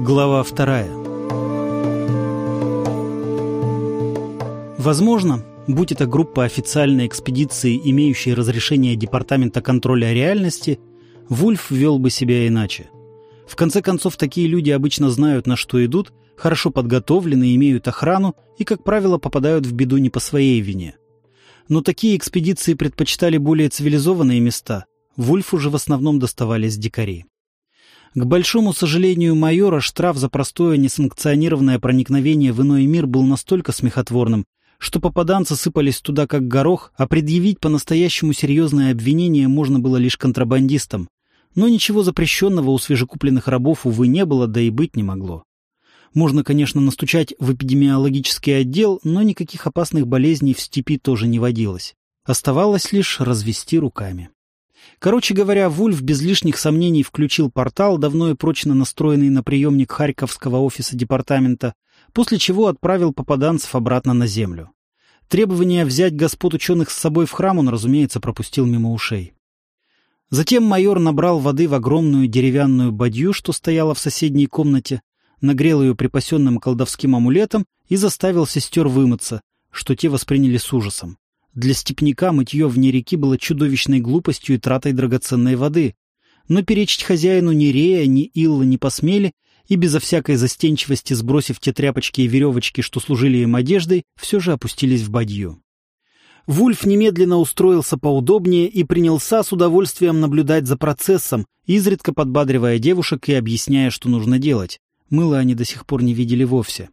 Глава вторая Возможно, будь это группа официальной экспедиции, имеющей разрешение Департамента контроля реальности, Вульф вел бы себя иначе. В конце концов, такие люди обычно знают, на что идут, хорошо подготовлены, имеют охрану и, как правило, попадают в беду не по своей вине. Но такие экспедиции предпочитали более цивилизованные места. Вульфу же в основном доставались дикари. К большому сожалению майора, штраф за простое несанкционированное проникновение в иной мир был настолько смехотворным, что попаданцы сыпались туда как горох, а предъявить по-настоящему серьезное обвинение можно было лишь контрабандистам. Но ничего запрещенного у свежекупленных рабов, увы, не было, да и быть не могло. Можно, конечно, настучать в эпидемиологический отдел, но никаких опасных болезней в степи тоже не водилось. Оставалось лишь развести руками. Короче говоря, Вульф без лишних сомнений включил портал, давно и прочно настроенный на приемник Харьковского офиса департамента, после чего отправил попаданцев обратно на землю. Требование взять господ ученых с собой в храм он, разумеется, пропустил мимо ушей. Затем майор набрал воды в огромную деревянную бадью, что стояла в соседней комнате, нагрел ее припасенным колдовским амулетом и заставил сестер вымыться, что те восприняли с ужасом. Для степняка мытье вне реки было чудовищной глупостью и тратой драгоценной воды. Но перечить хозяину ни Рея, ни Илла не посмели, и безо всякой застенчивости, сбросив те тряпочки и веревочки, что служили им одеждой, все же опустились в бадью. Вульф немедленно устроился поудобнее и принялся с удовольствием наблюдать за процессом, изредка подбадривая девушек и объясняя, что нужно делать. Мыло они до сих пор не видели вовсе.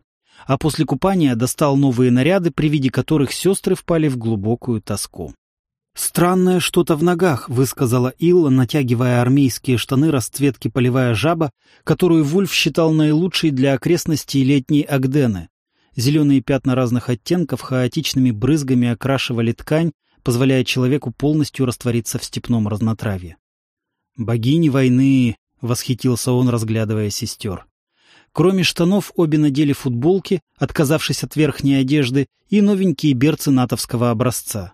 А после купания достал новые наряды, при виде которых сестры впали в глубокую тоску. «Странное что-то в ногах», — высказала Илла, натягивая армейские штаны расцветки полевая жаба, которую Вульф считал наилучшей для окрестностей летней Агдены. Зеленые пятна разных оттенков хаотичными брызгами окрашивали ткань, позволяя человеку полностью раствориться в степном разнотравье. «Богини войны!» — восхитился он, разглядывая сестер. Кроме штанов обе надели футболки, отказавшись от верхней одежды, и новенькие берцы натовского образца.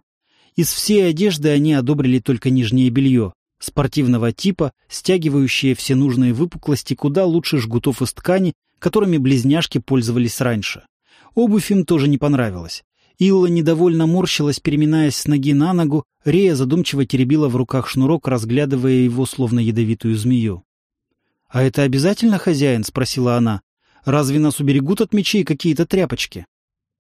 Из всей одежды они одобрили только нижнее белье, спортивного типа, стягивающее все нужные выпуклости куда лучше жгутов из ткани, которыми близняшки пользовались раньше. Обувь им тоже не понравилась. Илла недовольно морщилась, переминаясь с ноги на ногу, Рея задумчиво теребила в руках шнурок, разглядывая его словно ядовитую змею. «А это обязательно хозяин?» — спросила она. «Разве нас уберегут от мечей какие-то тряпочки?»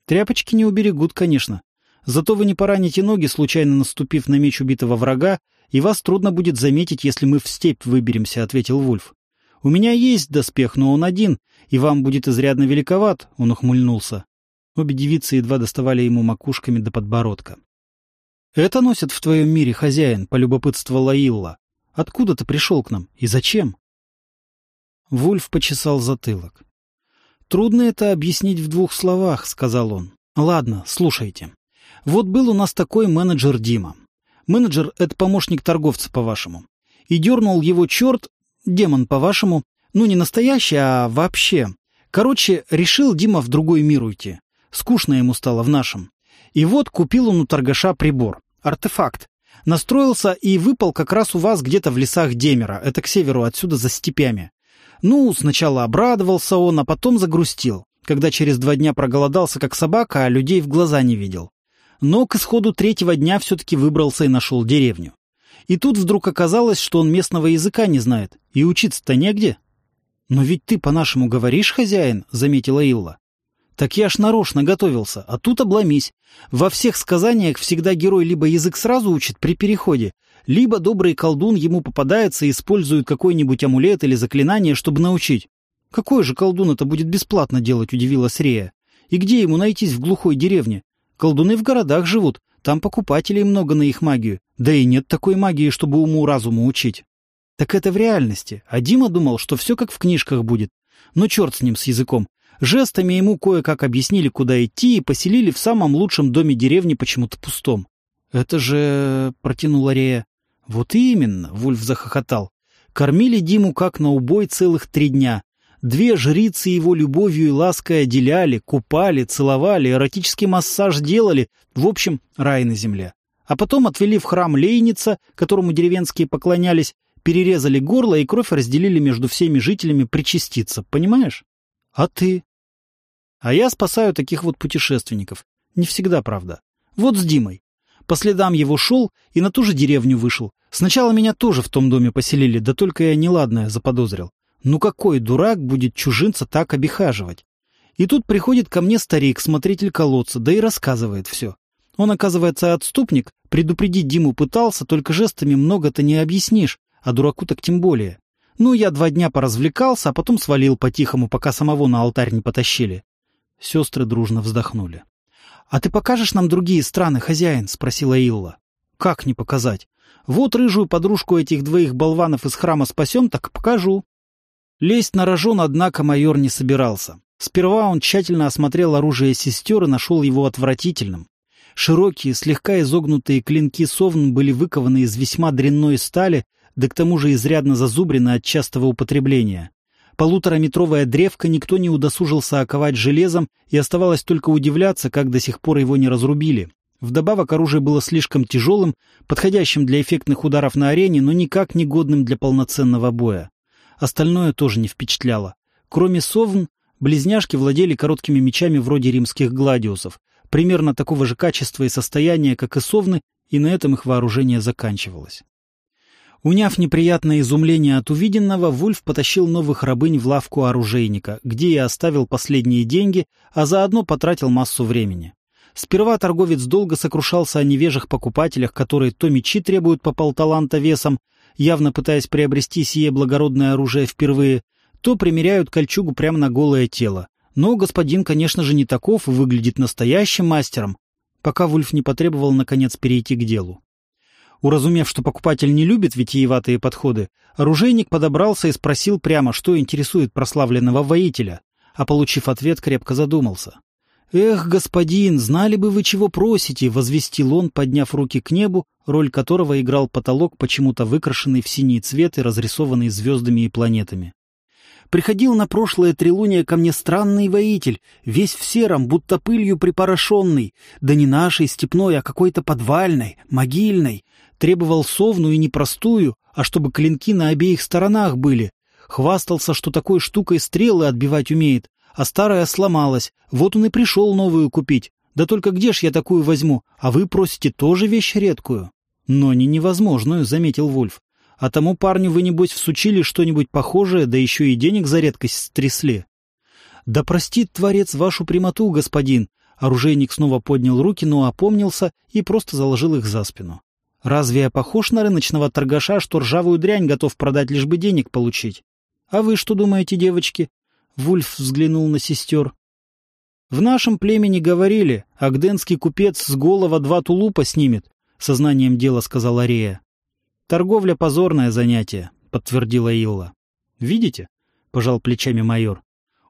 «Тряпочки не уберегут, конечно. Зато вы не пораните ноги, случайно наступив на меч убитого врага, и вас трудно будет заметить, если мы в степь выберемся», — ответил Вульф. «У меня есть доспех, но он один, и вам будет изрядно великоват», — он ухмыльнулся. Обе девицы едва доставали ему макушками до подбородка. «Это носят в твоем мире хозяин», — полюбопытствовала Илла. «Откуда ты пришел к нам и зачем?» Вульф почесал затылок. «Трудно это объяснить в двух словах», — сказал он. «Ладно, слушайте. Вот был у нас такой менеджер Дима. Менеджер — это помощник торговца, по-вашему. И дернул его черт, демон, по-вашему, ну не настоящий, а вообще. Короче, решил Дима в другой мир уйти. Скучно ему стало в нашем. И вот купил он у торгаша прибор. Артефакт. Настроился и выпал как раз у вас где-то в лесах Демера. Это к северу отсюда за степями. Ну, сначала обрадовался он, а потом загрустил, когда через два дня проголодался как собака, а людей в глаза не видел. Но к исходу третьего дня все-таки выбрался и нашел деревню. И тут вдруг оказалось, что он местного языка не знает, и учиться-то негде. «Но ведь ты по-нашему говоришь, хозяин», — заметила Илла. «Так я ж нарочно готовился, а тут обломись. Во всех сказаниях всегда герой либо язык сразу учит при переходе, либо добрый колдун ему попадается и использует какой-нибудь амулет или заклинание, чтобы научить. Какой же колдун это будет бесплатно делать, удивилась Рея. И где ему найтись в глухой деревне? Колдуны в городах живут, там покупателей много на их магию. Да и нет такой магии, чтобы уму-разуму учить. Так это в реальности. А Дима думал, что все как в книжках будет. Но черт с ним, с языком. Жестами ему кое-как объяснили, куда идти, и поселили в самом лучшем доме деревни, почему-то пустом. «Это же...» — протянула Рея. «Вот именно!» — Вульф захохотал. «Кормили Диму как на убой целых три дня. Две жрицы его любовью и лаской отделяли, купали, целовали, эротический массаж делали. В общем, рай на земле. А потом отвели в храм Лейница, которому деревенские поклонялись, перерезали горло и кровь разделили между всеми жителями причаститься, понимаешь? А ты? А я спасаю таких вот путешественников. Не всегда, правда. Вот с Димой. По следам его шел и на ту же деревню вышел. Сначала меня тоже в том доме поселили, да только я неладное заподозрил. Ну какой дурак будет чужинца так обихаживать? И тут приходит ко мне старик, смотритель колодца, да и рассказывает все. Он, оказывается, отступник, предупредить Диму пытался, только жестами много-то не объяснишь, а дураку так тем более. Ну, я два дня поразвлекался, а потом свалил по-тихому, пока самого на алтарь не потащили. Сестры дружно вздохнули. — А ты покажешь нам другие страны, хозяин? — спросила Илла. — Как не показать? Вот рыжую подружку этих двоих болванов из храма спасем, так покажу. Лезть на рожон, однако, майор не собирался. Сперва он тщательно осмотрел оружие сестер и нашел его отвратительным. Широкие, слегка изогнутые клинки совн были выкованы из весьма дрянной стали, да к тому же изрядно зазубрены от частого употребления. Полутораметровая древка никто не удосужился оковать железом, и оставалось только удивляться, как до сих пор его не разрубили. Вдобавок оружие было слишком тяжелым, подходящим для эффектных ударов на арене, но никак не годным для полноценного боя. Остальное тоже не впечатляло. Кроме совн, близняшки владели короткими мечами вроде римских гладиусов, примерно такого же качества и состояния, как и совны, и на этом их вооружение заканчивалось. Уняв неприятное изумление от увиденного, Вульф потащил новых рабынь в лавку оружейника, где и оставил последние деньги, а заодно потратил массу времени. Сперва торговец долго сокрушался о невежих покупателях, которые то мечи требуют по полталанта весом, явно пытаясь приобрести сие благородное оружие впервые, то примеряют кольчугу прямо на голое тело. Но господин, конечно же, не таков и выглядит настоящим мастером, пока Вульф не потребовал, наконец, перейти к делу. Уразумев, что покупатель не любит витиеватые подходы, оружейник подобрался и спросил прямо, что интересует прославленного воителя, а, получив ответ, крепко задумался. «Эх, господин, знали бы вы, чего просите!» — возвестил он, подняв руки к небу, роль которого играл потолок, почему-то выкрашенный в синий цвет и разрисованный звездами и планетами. Приходил на прошлое трилуние ко мне странный воитель, весь в сером, будто пылью припорошенный, да не нашей степной, а какой-то подвальной, могильной. Требовал совну и не простую, а чтобы клинки на обеих сторонах были. Хвастался, что такой штукой стрелы отбивать умеет, а старая сломалась, вот он и пришел новую купить. Да только где ж я такую возьму, а вы просите тоже вещь редкую? Но не невозможную, заметил Вольф. А тому парню вы, небось, всучили что-нибудь похожее, да еще и денег за редкость стрясли. Да простит Творец вашу прямоту, господин. Оружейник снова поднял руки, но опомнился и просто заложил их за спину. Разве я похож на рыночного торгаша, что ржавую дрянь готов продать, лишь бы денег получить? А вы что думаете, девочки? Вульф взглянул на сестер. В нашем племени говорили, агденский купец с голова два тулупа снимет, сознанием дела сказала Рея. «Торговля — позорное занятие», — подтвердила Илла. «Видите?» — пожал плечами майор.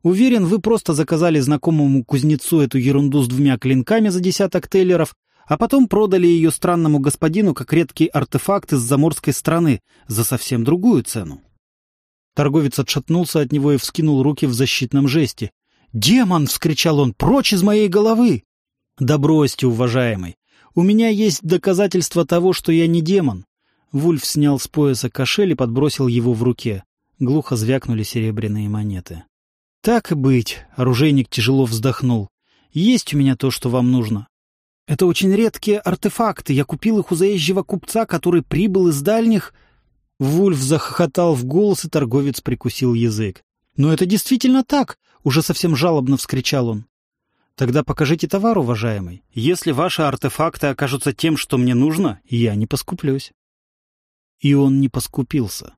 «Уверен, вы просто заказали знакомому кузнецу эту ерунду с двумя клинками за десяток тейлеров, а потом продали ее странному господину как редкий артефакт из заморской страны за совсем другую цену». Торговец отшатнулся от него и вскинул руки в защитном жесте. «Демон!» — вскричал он. «Прочь из моей головы!» «Да бросьте, уважаемый! У меня есть доказательства того, что я не демон. Вульф снял с пояса кошель и подбросил его в руке. Глухо звякнули серебряные монеты. «Так и быть», — оружейник тяжело вздохнул. «Есть у меня то, что вам нужно. Это очень редкие артефакты. Я купил их у заезжего купца, который прибыл из дальних...» Вульф захохотал в голос, и торговец прикусил язык. «Но это действительно так!» — уже совсем жалобно вскричал он. «Тогда покажите товар, уважаемый. Если ваши артефакты окажутся тем, что мне нужно, я не поскуплюсь». И он не поскупился.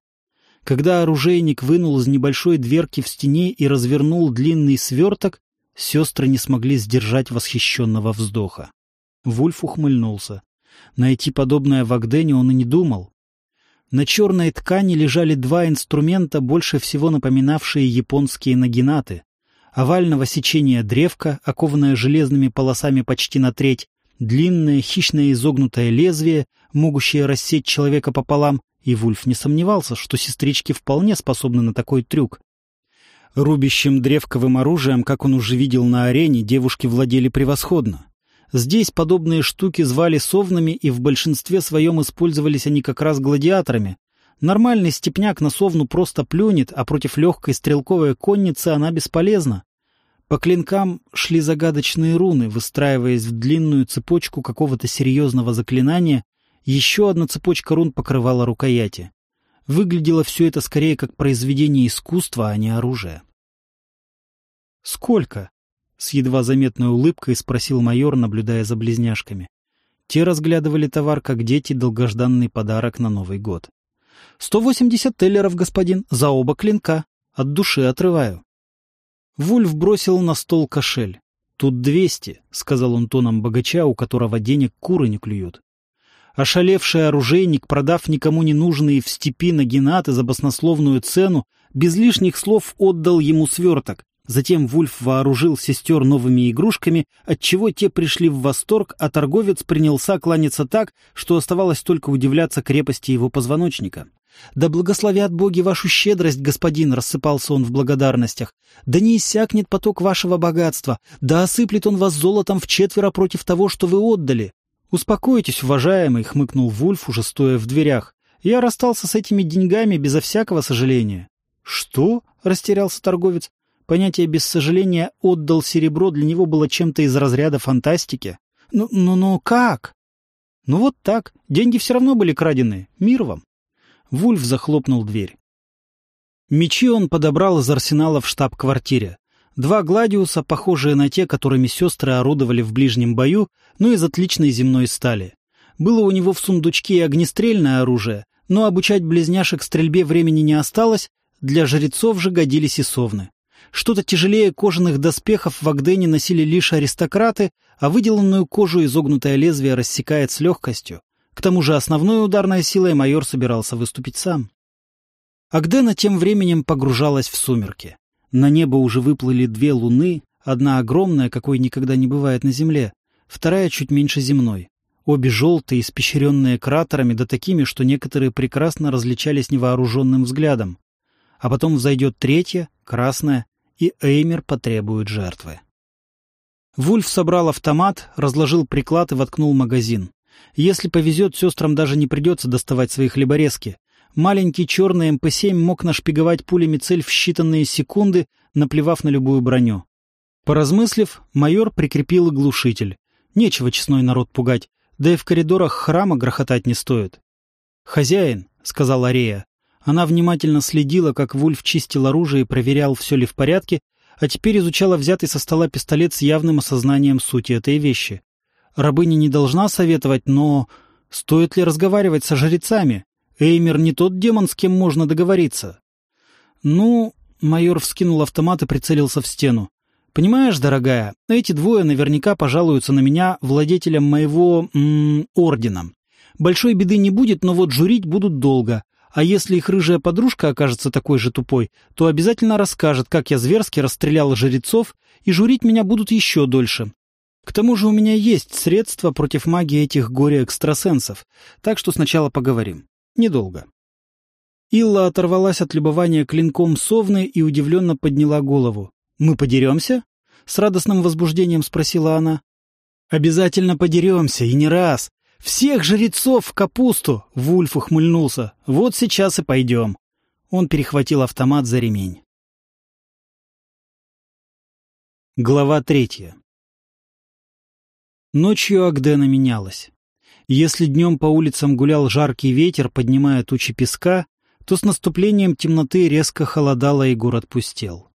Когда оружейник вынул из небольшой дверки в стене и развернул длинный сверток, сестры не смогли сдержать восхищенного вздоха. Вульф ухмыльнулся. Найти подобное в Агдене он и не думал. На черной ткани лежали два инструмента, больше всего напоминавшие японские нагинаты. Овального сечения древка, окованное железными полосами почти на треть, длинное хищное изогнутое лезвие, могущее рассечь человека пополам, и Вульф не сомневался, что сестрички вполне способны на такой трюк. Рубящим древковым оружием, как он уже видел на арене, девушки владели превосходно. Здесь подобные штуки звали совнами, и в большинстве своем использовались они как раз гладиаторами, Нормальный степняк на совну просто плюнет, а против легкой стрелковой конницы она бесполезна. По клинкам шли загадочные руны, выстраиваясь в длинную цепочку какого-то серьезного заклинания. Еще одна цепочка рун покрывала рукояти. Выглядело все это скорее как произведение искусства, а не оружие. «Сколько?» — с едва заметной улыбкой спросил майор, наблюдая за близняшками. Те разглядывали товар, как дети, долгожданный подарок на Новый год. «Сто восемьдесят теллеров, господин, за оба клинка. От души отрываю». Вульф бросил на стол кошель. «Тут двести», — сказал он тоном богача, у которого денег куры не клюют. Ошалевший оружейник, продав никому не нужные в степи нагинаты за баснословную цену, без лишних слов отдал ему сверток. Затем Вульф вооружил сестер новыми игрушками, отчего те пришли в восторг, а торговец принялся кланяться так, что оставалось только удивляться крепости его позвоночника. «Да благословят боги вашу щедрость, господин!» — рассыпался он в благодарностях. «Да не иссякнет поток вашего богатства! Да осыплет он вас золотом в четверо против того, что вы отдали!» «Успокойтесь, уважаемый», — хмыкнул Вульф, уже стоя в дверях. «Я расстался с этими деньгами безо всякого сожаления». «Что?» — растерялся торговец. Понятие «без сожаления» отдал серебро для него было чем-то из разряда фантастики. «Ну, ну, ну как?» «Ну вот так. Деньги все равно были крадены. Мир вам». Вульф захлопнул дверь. Мечи он подобрал из арсенала в штаб-квартире. Два гладиуса, похожие на те, которыми сестры орудовали в ближнем бою, но из отличной земной стали. Было у него в сундучке и огнестрельное оружие, но обучать близняшек стрельбе времени не осталось, для жрецов же годились и совны. Что-то тяжелее кожаных доспехов в Агдене носили лишь аристократы, а выделанную кожу изогнутое лезвие рассекает с легкостью. К тому же основной ударной силой майор собирался выступить сам. Агдена тем временем погружалась в сумерки. На небо уже выплыли две луны, одна огромная, какой никогда не бывает на Земле, вторая чуть меньше земной. Обе желтые, испещренные кратерами, да такими, что некоторые прекрасно различались невооруженным взглядом. А потом взойдет третья, красная, и Эймер потребует жертвы. Вульф собрал автомат, разложил приклад и воткнул магазин. Если повезет, сестрам даже не придется доставать свои хлеборезки. Маленький черный МП-7 мог нашпиговать пулями цель в считанные секунды, наплевав на любую броню. Поразмыслив, майор прикрепил глушитель. Нечего честной народ пугать, да и в коридорах храма грохотать не стоит. «Хозяин», — сказала Арея. Она внимательно следила, как Вульф чистил оружие и проверял, все ли в порядке, а теперь изучала взятый со стола пистолет с явным осознанием сути этой вещи. Рабыня не должна советовать, но... Стоит ли разговаривать со жрецами? Эймер не тот демон, с кем можно договориться. Ну, майор вскинул автомат и прицелился в стену. Понимаешь, дорогая, эти двое наверняка пожалуются на меня владетелем моего м -м, ордена. Большой беды не будет, но вот журить будут долго. А если их рыжая подружка окажется такой же тупой, то обязательно расскажет, как я зверски расстрелял жрецов, и журить меня будут еще дольше. К тому же у меня есть средства против магии этих горе-экстрасенсов, так что сначала поговорим. Недолго. Илла оторвалась от любования клинком совны и удивленно подняла голову. «Мы подеремся?» — с радостным возбуждением спросила она. «Обязательно подеремся, и не раз. Всех жрецов в капусту!» — Вульф ухмыльнулся. «Вот сейчас и пойдем». Он перехватил автомат за ремень. Глава третья. Ночью Агдена менялась. Если днем по улицам гулял жаркий ветер, поднимая тучи песка, то с наступлением темноты резко холодало и город пустел.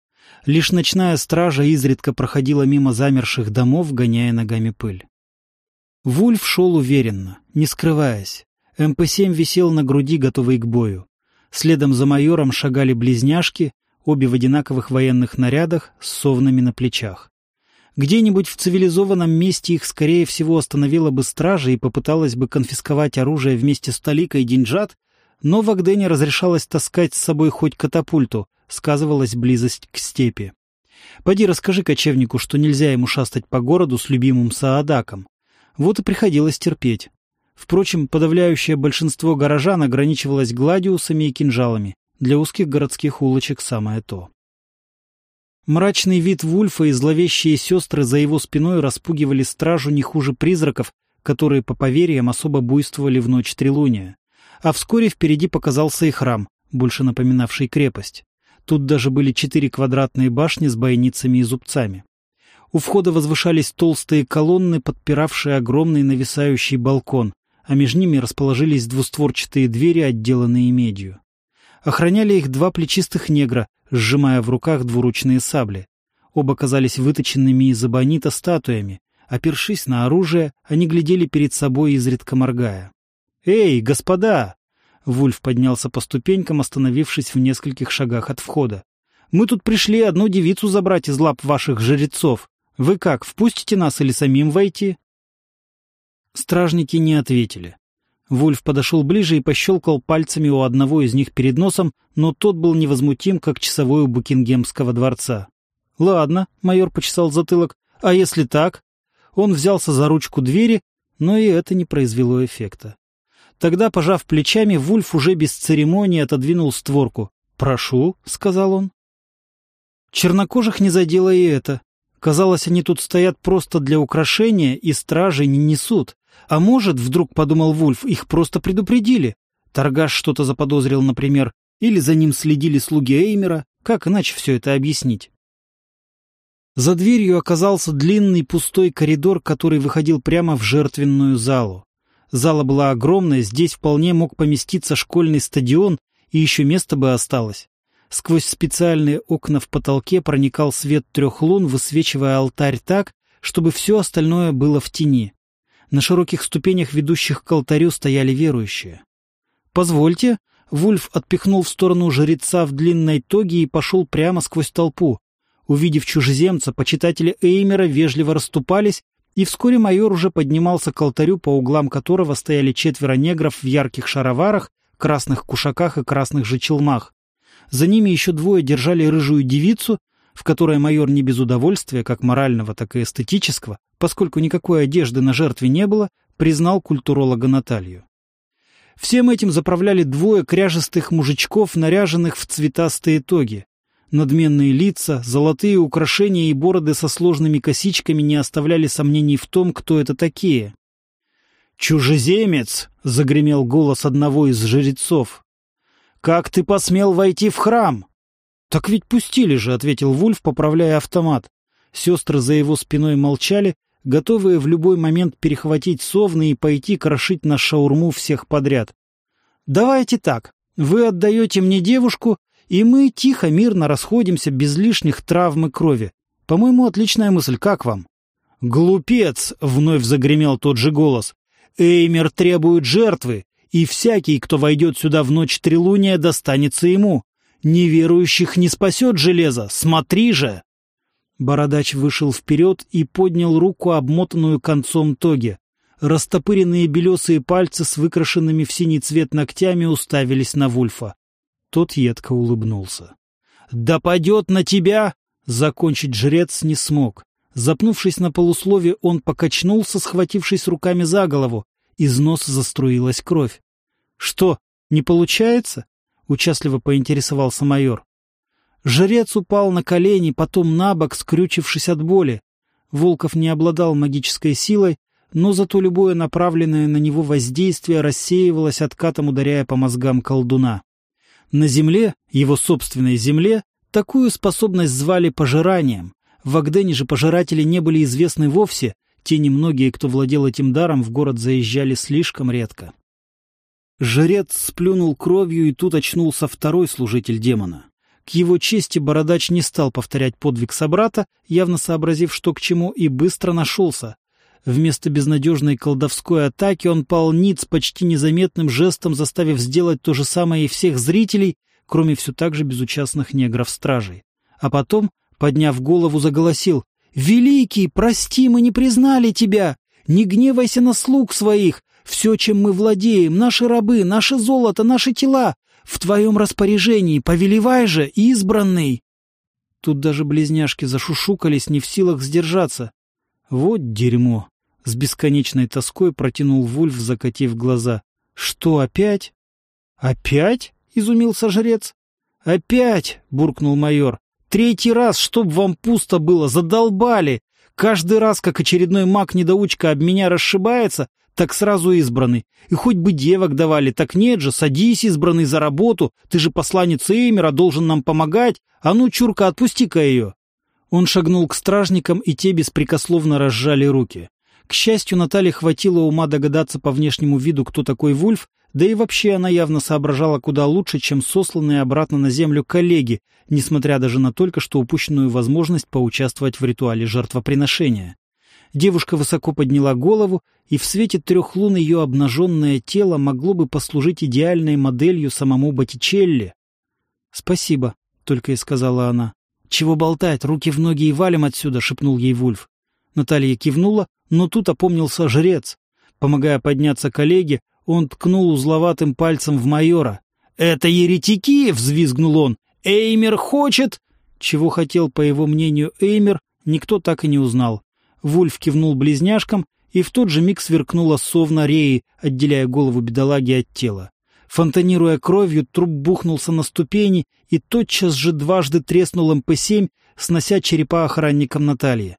Лишь ночная стража изредка проходила мимо замерших домов, гоняя ногами пыль. Вульф шел уверенно, не скрываясь. МП-7 висел на груди, готовый к бою. Следом за майором шагали близняшки, обе в одинаковых военных нарядах с совнами на плечах. Где-нибудь в цивилизованном месте их, скорее всего, остановила бы стража и попыталась бы конфисковать оружие вместе с таликой деньжат, но в Агдене разрешалось таскать с собой хоть катапульту, сказывалась близость к степи. Поди расскажи кочевнику, что нельзя ему шастать по городу с любимым Саадаком. Вот и приходилось терпеть. Впрочем, подавляющее большинство горожан ограничивалось гладиусами и кинжалами. Для узких городских улочек самое то. Мрачный вид Вульфа и зловещие сестры за его спиной распугивали стражу не хуже призраков, которые, по поверьям, особо буйствовали в ночь трилуния. А вскоре впереди показался и храм, больше напоминавший крепость. Тут даже были четыре квадратные башни с бойницами и зубцами. У входа возвышались толстые колонны, подпиравшие огромный нависающий балкон, а между ними расположились двустворчатые двери, отделанные медью. Охраняли их два плечистых негра, сжимая в руках двуручные сабли. Оба казались выточенными из абонита статуями. Опершись на оружие, они глядели перед собой, изредка моргая. «Эй, господа!» Вульф поднялся по ступенькам, остановившись в нескольких шагах от входа. «Мы тут пришли одну девицу забрать из лап ваших жрецов. Вы как, впустите нас или самим войти?» Стражники не ответили. Вульф подошел ближе и пощелкал пальцами у одного из них перед носом, но тот был невозмутим, как часовой у Букингемского дворца. «Ладно», — майор почесал затылок, — «а если так?» Он взялся за ручку двери, но и это не произвело эффекта. Тогда, пожав плечами, Вульф уже без церемонии отодвинул створку. «Прошу», — сказал он. Чернокожих не задело и это. Казалось, они тут стоят просто для украшения и стражей не несут. А может, вдруг подумал Вульф, их просто предупредили. Торгаш что-то заподозрил, например, или за ним следили слуги Эймера. Как иначе все это объяснить? За дверью оказался длинный пустой коридор, который выходил прямо в жертвенную залу. Зала была огромная, здесь вполне мог поместиться школьный стадион, и еще место бы осталось. Сквозь специальные окна в потолке проникал свет трех лун, высвечивая алтарь так, чтобы все остальное было в тени. На широких ступенях, ведущих к алтарю, стояли верующие. «Позвольте», — Вульф отпихнул в сторону жреца в длинной тоге и пошел прямо сквозь толпу. Увидев чужеземца, почитатели Эймера вежливо расступались, и вскоре майор уже поднимался к алтарю, по углам которого стояли четверо негров в ярких шароварах, красных кушаках и красных же челмах. За ними еще двое держали рыжую девицу, в которой майор не без удовольствия, как морального, так и эстетического, поскольку никакой одежды на жертве не было, признал культуролога Наталью. Всем этим заправляли двое кряжестых мужичков, наряженных в цветастые тоги. Надменные лица, золотые украшения и бороды со сложными косичками не оставляли сомнений в том, кто это такие. «Чужеземец!» — загремел голос одного из жрецов. «Как ты посмел войти в храм?» «Так ведь пустили же», — ответил Вульф, поправляя автомат. Сестры за его спиной молчали, готовые в любой момент перехватить совны и пойти крошить на шаурму всех подряд. «Давайте так. Вы отдаете мне девушку, и мы тихо, мирно расходимся без лишних травм и крови. По-моему, отличная мысль. Как вам?» «Глупец!» — вновь загремел тот же голос. «Эймер требует жертвы, и всякий, кто войдет сюда в ночь трилуния, достанется ему. Неверующих не спасет железо, смотри же!» Бородач вышел вперед и поднял руку, обмотанную концом тоги. Растопыренные белесые пальцы с выкрашенными в синий цвет ногтями уставились на Вульфа. Тот едко улыбнулся. «Да падет на тебя!» Закончить жрец не смог. Запнувшись на полуслове, он покачнулся, схватившись руками за голову. Из носа заструилась кровь. «Что, не получается?» — участливо поинтересовался майор. Жрец упал на колени, потом на бок, скрючившись от боли. Волков не обладал магической силой, но зато любое направленное на него воздействие рассеивалось откатом, ударяя по мозгам колдуна. На земле, его собственной земле, такую способность звали пожиранием. В Агдене же пожиратели не были известны вовсе, те немногие, кто владел этим даром, в город заезжали слишком редко. Жрец сплюнул кровью, и тут очнулся второй служитель демона. К его чести бородач не стал повторять подвиг собрата, явно сообразив, что к чему, и быстро нашелся. Вместо безнадежной колдовской атаки он пал ниц почти незаметным жестом, заставив сделать то же самое и всех зрителей, кроме все так же безучастных негров-стражей. А потом, подняв голову, заголосил «Великий, прости, мы не признали тебя! Не гневайся на слуг своих! Все, чем мы владеем, наши рабы, наше золото, наши тела, в твоем распоряжении, повелевай же, избранный!» Тут даже близняшки зашушукались, не в силах сдержаться. Вот дерьмо! С бесконечной тоской протянул Вульф, закатив глаза. «Что, опять?» «Опять?» — изумился жрец. «Опять!» — буркнул майор. «Третий раз, чтоб вам пусто было, задолбали! Каждый раз, как очередной маг-недоучка об меня расшибается, так сразу избранный. И хоть бы девок давали, так нет же, садись, избранный, за работу, ты же посланец Эймера, должен нам помогать. А ну, чурка, отпусти-ка ее. Он шагнул к стражникам, и те беспрекословно разжали руки. К счастью, Наталье хватило ума догадаться по внешнему виду, кто такой Вульф, да и вообще она явно соображала куда лучше, чем сосланные обратно на землю коллеги, несмотря даже на только что упущенную возможность поучаствовать в ритуале жертвоприношения. Девушка высоко подняла голову, и в свете трех лун ее обнаженное тело могло бы послужить идеальной моделью самому Боттичелли. «Спасибо», — только и сказала она. «Чего болтать, руки в ноги и валим отсюда», — шепнул ей Вульф. Наталья кивнула, но тут опомнился жрец. Помогая подняться коллеге, он ткнул узловатым пальцем в майора. «Это еретики!» — взвизгнул он. «Эймер хочет...» Чего хотел, по его мнению, Эймер, никто так и не узнал. Вульф кивнул близняшкам, и в тот же миг сверкнула совна реи, отделяя голову бедолаги от тела. Фонтанируя кровью, труп бухнулся на ступени и тотчас же дважды треснул МП-7, снося черепа охранникам Натальи.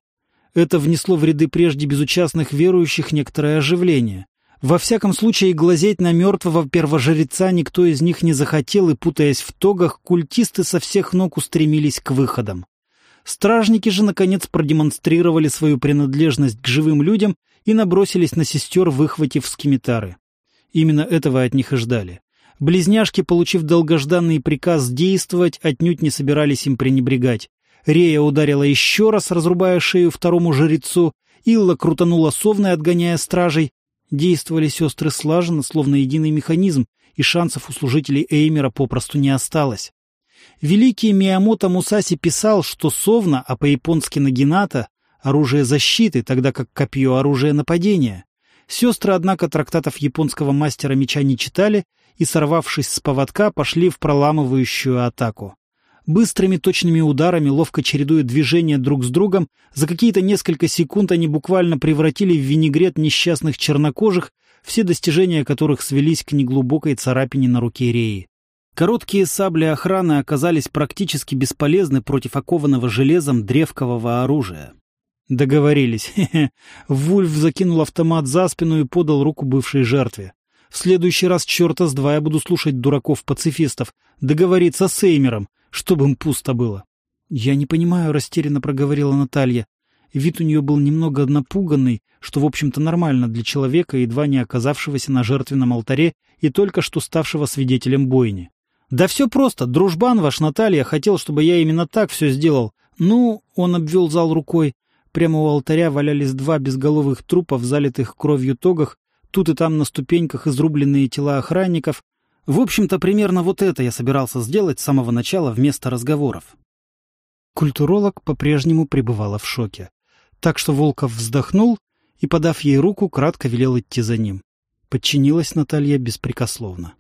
Это внесло в ряды прежде безучастных верующих некоторое оживление. Во всяком случае, глазеть на мертвого первожреца никто из них не захотел, и, путаясь в тогах, культисты со всех ног устремились к выходам. Стражники же, наконец, продемонстрировали свою принадлежность к живым людям и набросились на сестер, выхватив скимитары. Именно этого от них и ждали. Близняшки, получив долгожданный приказ действовать, отнюдь не собирались им пренебрегать. Рея ударила еще раз, разрубая шею второму жрецу, Илла крутанула совной, отгоняя стражей. Действовали сестры слаженно, словно единый механизм, и шансов у служителей Эймера попросту не осталось. Великий Миямото Мусаси писал, что совна, а по-японски нагината, оружие защиты, тогда как копье — оружие нападения. Сестры, однако, трактатов японского мастера меча не читали и, сорвавшись с поводка, пошли в проламывающую атаку. Быстрыми точными ударами, ловко чередуя движения друг с другом, за какие-то несколько секунд они буквально превратили в винегрет несчастных чернокожих, все достижения которых свелись к неглубокой царапине на руке Реи. Короткие сабли охраны оказались практически бесполезны против окованного железом древкового оружия. Договорились. Вульф закинул автомат за спину и подал руку бывшей жертве. В следующий раз черта с два я буду слушать дураков-пацифистов. Договориться с Эймером, чтобы им пусто было. Я не понимаю, растерянно проговорила Наталья. Вид у нее был немного напуганный, что, в общем-то, нормально для человека, едва не оказавшегося на жертвенном алтаре и только что ставшего свидетелем бойни. Да все просто. Дружбан ваш Наталья хотел, чтобы я именно так все сделал. Ну, он обвел зал рукой. Прямо у алтаря валялись два безголовых трупа в залитых кровью тогах, тут и там на ступеньках изрубленные тела охранников. В общем-то, примерно вот это я собирался сделать с самого начала вместо разговоров. Культуролог по-прежнему пребывала в шоке. Так что Волков вздохнул и, подав ей руку, кратко велел идти за ним. Подчинилась Наталья беспрекословно.